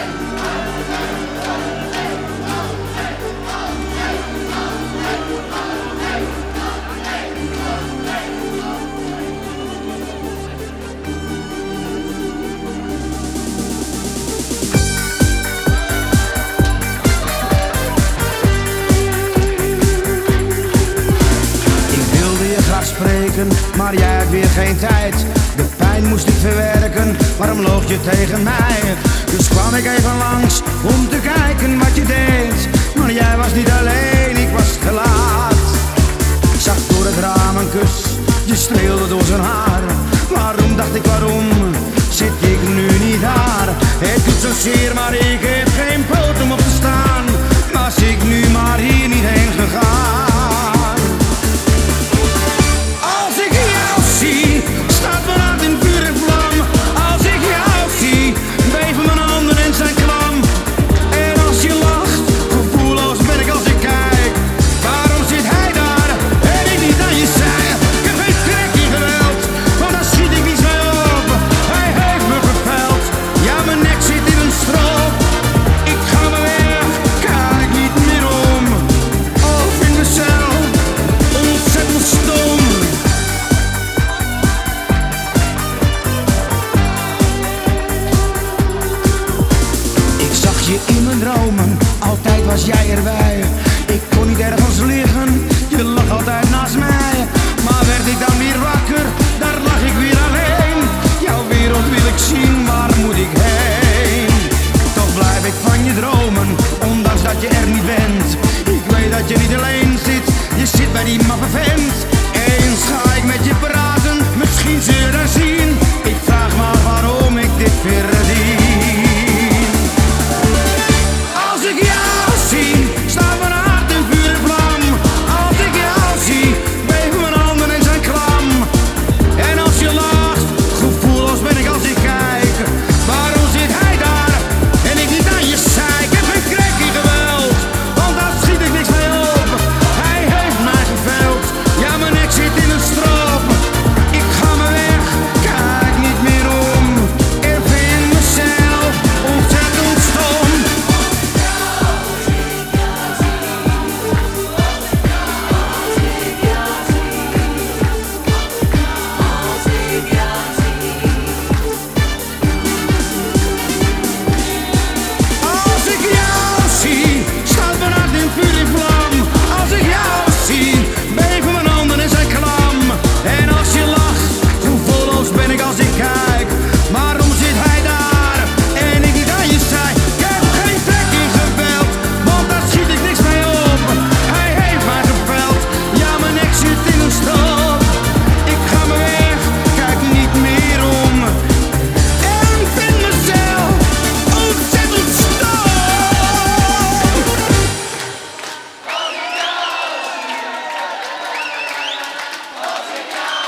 Ik maar jij hebt weer geen tijd. De pijn moest ik verwerken, waarom loop je tegen mij? Dus kwam ik even langs om te kijken wat je deed. Maar jij was niet alleen, ik was te laat. Ik zag door het raam een kus, je streelde door zijn haar. Waarom dacht ik waarom, zit ik nu niet daar? Het doet zozeer, maar ik je in mijn dromen, altijd was jij erbij. Ik kon niet ergens liggen, je lag altijd naast mij. Maar werd ik dan weer wakker, daar lag ik weer alleen. Jouw wereld wil ik zien, waar moet ik heen? Toch blijf ik van je dromen, ondanks dat je er niet bent. Ik weet dat je niet alleen zit, je zit bij die mappen